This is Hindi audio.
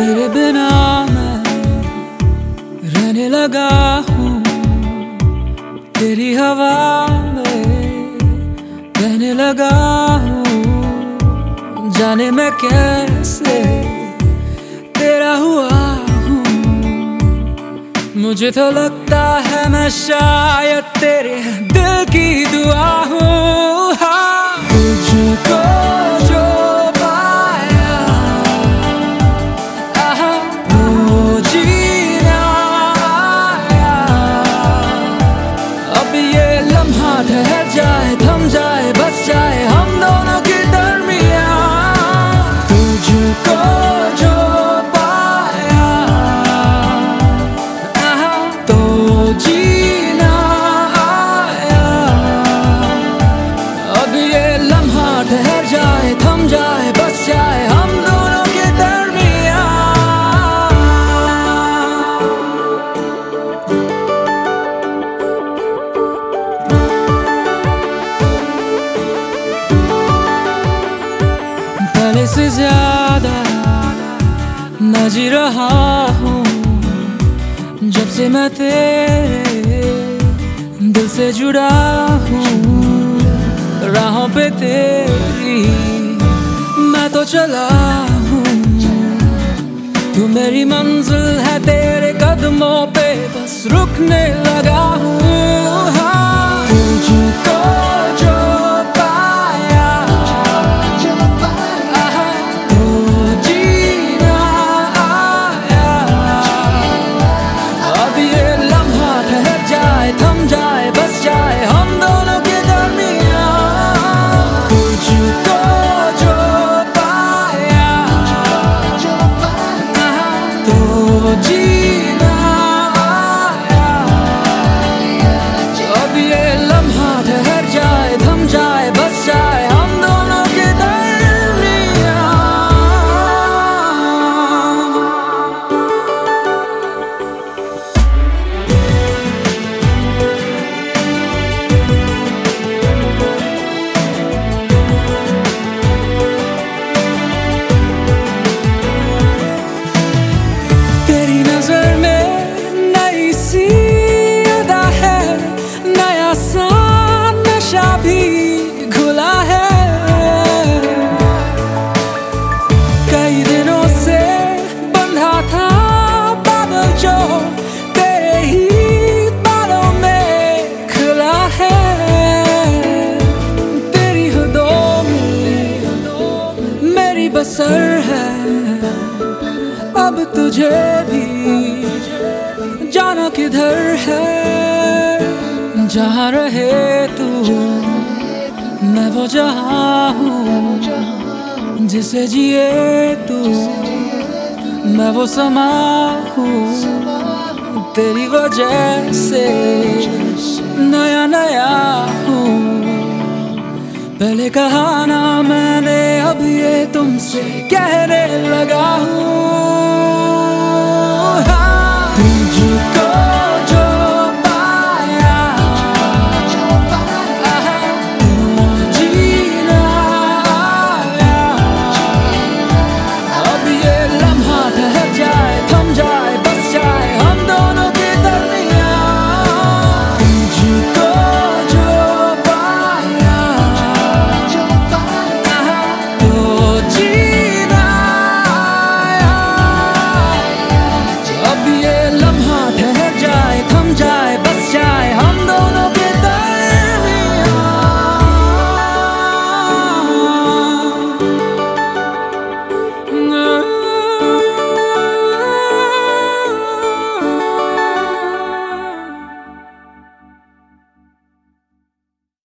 मेरे बिना मैं रहने लगा हूँ। तेरी हवा में रहने लगा हूँ। जाने मैं कैसे तेरा हुआ हूँ। मुझे तो लगता है मैं शायद तेरे दिल की दुआ हूँ। हाँ। तुझको लम्हा ठहर जाए, थम जाए, बस जाए, हम दोनों के दरमिया तुझको जो पाया तो जीना आया। अब ये लम्हा ठहर जाए, थम जाए, बस जाए ज़्यादा न रहा हूँ। जब से मैं तेरे दिल से जुड़ा हूँ, राहों पे तेरी मैं तो चला हूँ। तू मेरी मंजिल है तेरे कदमों पे, बस रुकने लगा हूँ। हाँ। बसर है। अब तुझे भी जाना किधर है। जहाँ रहे तू, मैं वो जहाँ हूँ जिसे जिए तू, मैं वो समा हूँ तेरी वजह से। पहले कहा ना मैंने अब ये तुमसे कहने लगा हूँ। हाँ, तुझको